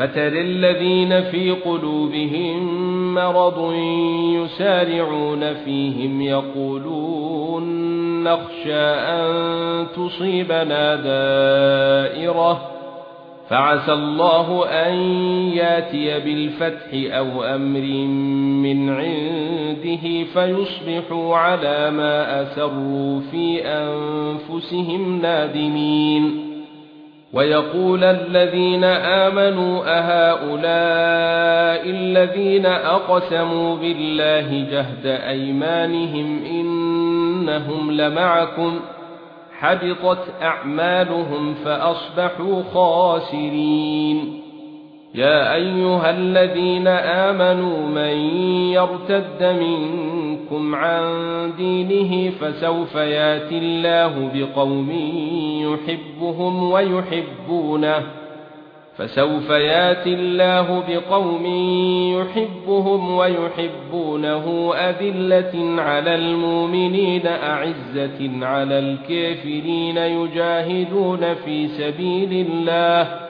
فترى الذين في قلوبهم مرض يسارعون فيهم يقولون نخشى أن تصيبنا دائرة فعسى الله أن ياتي بالفتح أو أمر من عنده فيصبحوا على ما أسروا في أنفسهم نادمين ويقول الذين آمنوا أهؤلاء الذين أقسموا بالله جهد أيمانهم إنهم لمعكم حبطت أعمالهم فأصبحوا خاسرين. يا أيها الذين آمنوا من يرتد منكم عن دينه فسوف ياتي الله بقوم يحبهم ويحبونه. فسوف ياتي الله بقوم يحبهم ويحبونه. أذلة على المؤمنين أعزة على الكافرين يجاهدون في سبيل الله.